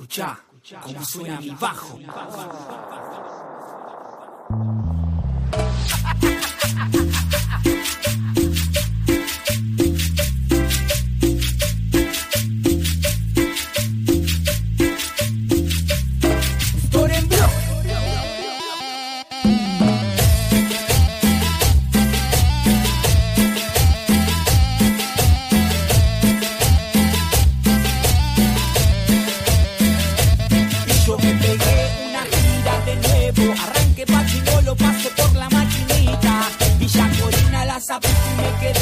Escuchá cómo suena mi bajo. Sabe que me quedé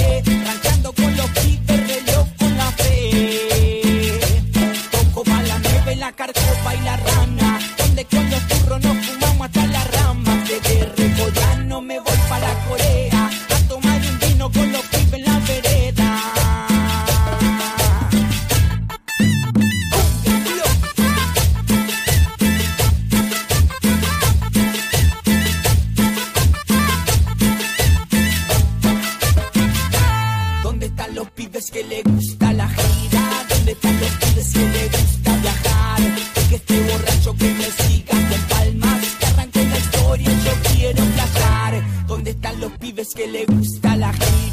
le gusta la gira, donde tú me pides que le gusta viajar, porque este borracho que me siga de palmas, que arranque la historia, yo quiero viajar, donde están los pibes que le gusta la gira.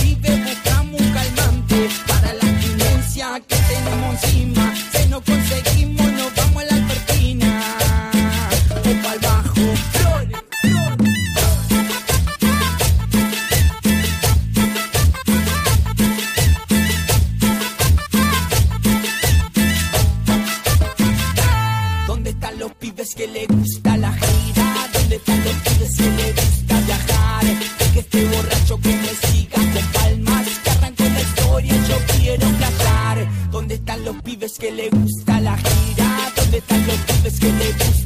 Vive buscamos un calmante para la abstinencia que tenemos encima. Si no conseguimos, nos vamos a la cortina o pa'l bajo. Flores, flores. ¿Dónde están los pibes que le gusta la gira? de tanto tarde se me gusta viajar. Porque este borracho que me siga con palmas, que arranco la historia, yo quiero viajar. ¿Dónde están los pibes que le gusta la gira? ¿Dónde están los pibes que le gusta?